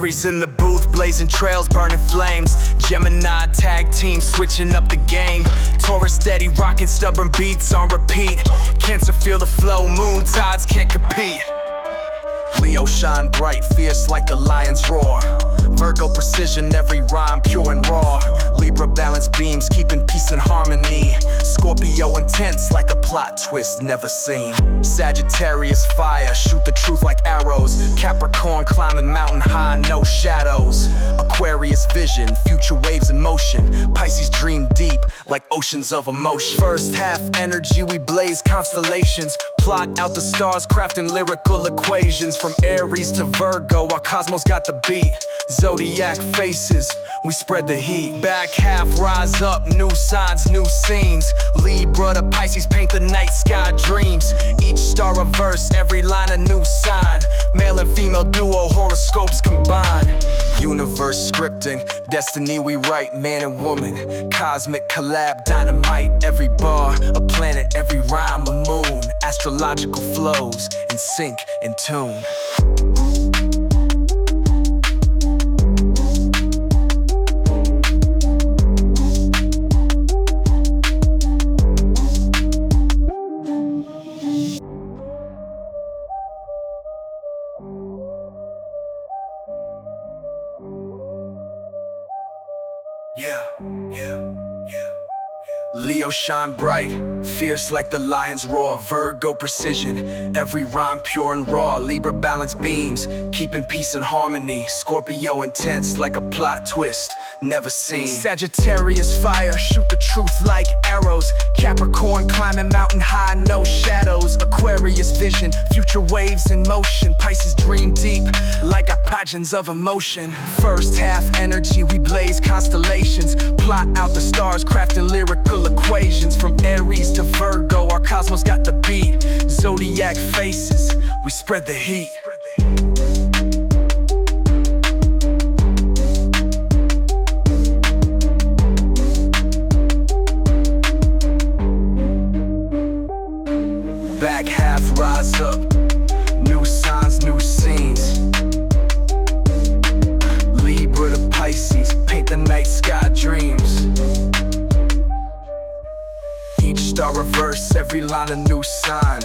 In the booth, blazing trails, burning flames. Gemini tag team, switching up the game. Taurus steady, rocking stubborn beats on repeat. Cancer feel the flow, moon tides can't compete. Leo shine bright, fierce like the lion's roar. Virgo precision, every rhyme pure and raw. Libra balance beams, keeping peace and harmony. Scorpio intense like a plot twist never seen. Sagittarius fire, shoot the truth like arrows. Capricorn climbing mountain high, no shadows. Aquarius vision, future waves in motion. Pisces dream deep like oceans of emotion. First half energy, we blaze constellations. Plot out the stars, crafting lyrical equations. From Aries to Virgo, our cosmos got the beat. Zodiac faces, we spread the heat. Back half rise up, new signs, new scenes. Libra to Pisces paint the night sky dreams. Each star a verse, every line a new sign. Male and female duo horoscopes combine. Universe scripting, destiny we write, man and woman. Cosmic collab, dynamite, every bar, a planet, every rhyme, a moon. Astrological flows, in sync, in tune. Yeah, yeah, yeah. Leo shine bright, fierce like the lion's roar. Virgo precision, every rhyme pure and raw. Libra balance beams, keeping peace and harmony. Scorpio intense like a plot twist, never seen. Sagittarius fire, shoot the truth like arrows. Capricorn climbing mountain high, no shadows. Aquarius vision, future waves in motion. Pisces dream deep, like our pageants of emotion. First half energy, we blaze constellations. Plot out the stars, crafting lyrical equations. From Aries to Virgo, our cosmos got the beat. Zodiac faces, we spread the heat. Back half rise up, new signs, new scenes. Libra to Pisces, paint the night sky dreams. Each star reverse, every line a new sign.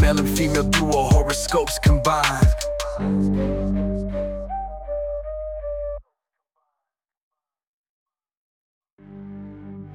Male and female duo horoscopes combined.